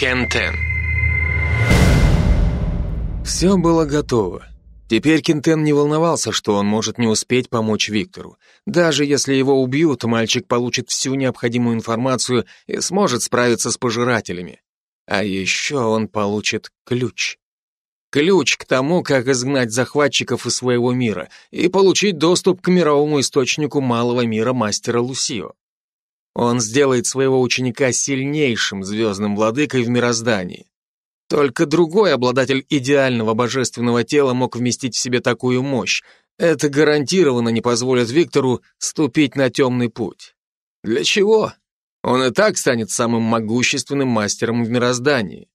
Кентен. Все было готово. Теперь Кентен не волновался, что он может не успеть помочь Виктору. Даже если его убьют, мальчик получит всю необходимую информацию и сможет справиться с пожирателями. А еще он получит ключ. Ключ к тому, как изгнать захватчиков из своего мира и получить доступ к мировому источнику малого мира мастера Лусио. Он сделает своего ученика сильнейшим звездным владыкой в мироздании. Только другой обладатель идеального божественного тела мог вместить в себе такую мощь. Это гарантированно не позволит Виктору ступить на темный путь. Для чего? Он и так станет самым могущественным мастером в мироздании.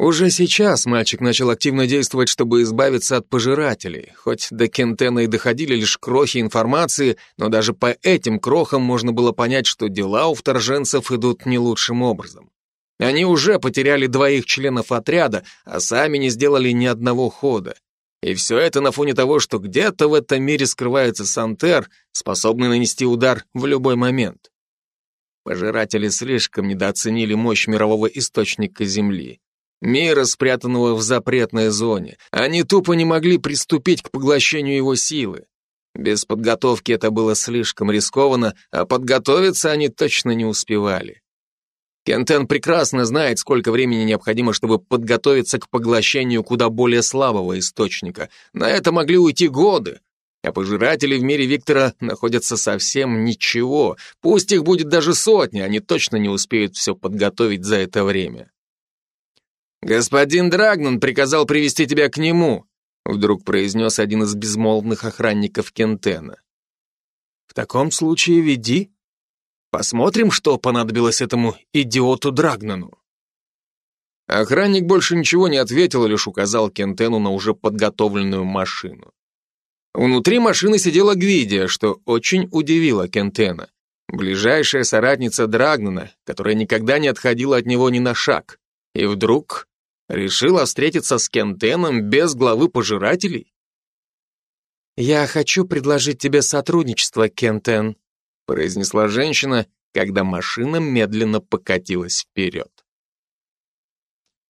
Уже сейчас мальчик начал активно действовать, чтобы избавиться от пожирателей. Хоть до Кентена и доходили лишь крохи информации, но даже по этим крохам можно было понять, что дела у вторженцев идут не лучшим образом. Они уже потеряли двоих членов отряда, а сами не сделали ни одного хода. И все это на фоне того, что где-то в этом мире скрывается Сантер, способный нанести удар в любой момент. Пожиратели слишком недооценили мощь мирового источника Земли мира, спрятанного в запретной зоне. Они тупо не могли приступить к поглощению его силы. Без подготовки это было слишком рискованно, а подготовиться они точно не успевали. Кентен прекрасно знает, сколько времени необходимо, чтобы подготовиться к поглощению куда более слабого источника. На это могли уйти годы. А пожиратели в мире Виктора находятся совсем ничего. Пусть их будет даже сотни, они точно не успеют все подготовить за это время. «Господин Драгнан приказал привести тебя к нему», вдруг произнес один из безмолвных охранников Кентена. «В таком случае веди. Посмотрим, что понадобилось этому идиоту Драгнану». Охранник больше ничего не ответил, лишь указал Кентену на уже подготовленную машину. Внутри машины сидела Гвидия, что очень удивило Кентена. Ближайшая соратница Драгнана, которая никогда не отходила от него ни на шаг. И вдруг Решила встретиться с Кентеном без главы пожирателей? «Я хочу предложить тебе сотрудничество, Кентен», произнесла женщина, когда машина медленно покатилась вперед.